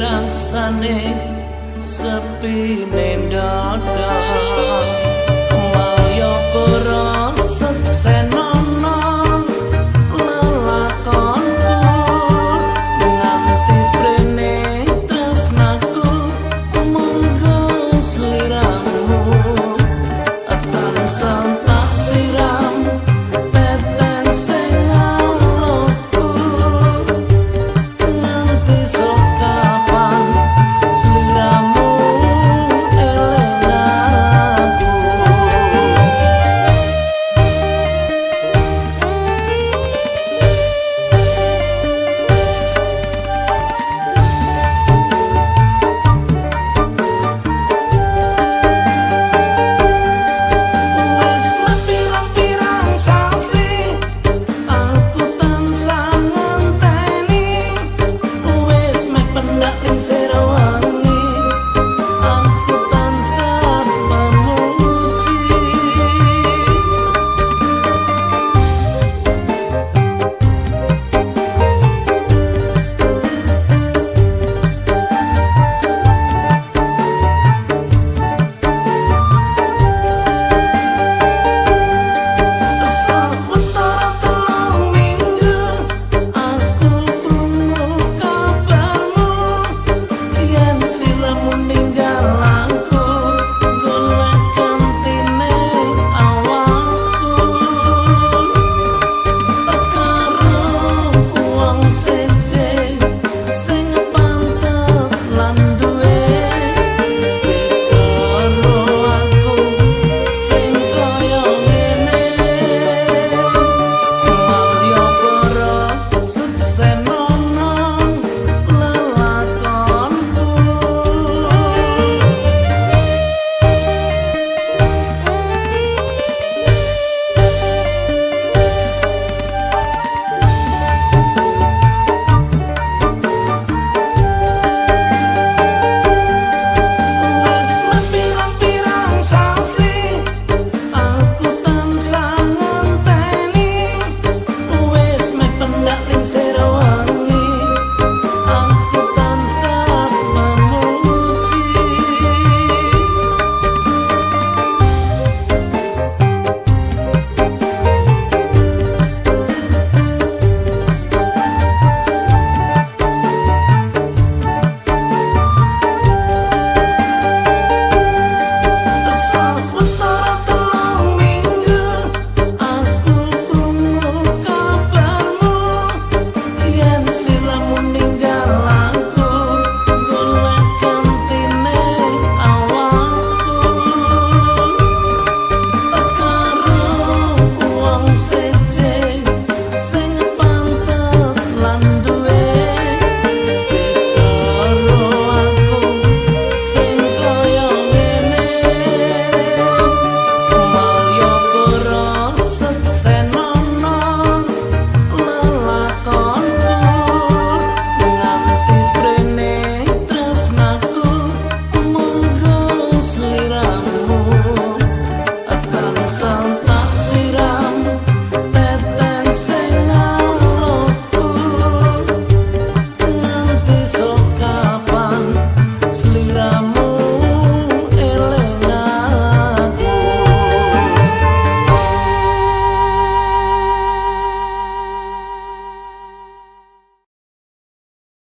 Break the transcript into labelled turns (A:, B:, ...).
A: rasane sepi nendang mau yo korong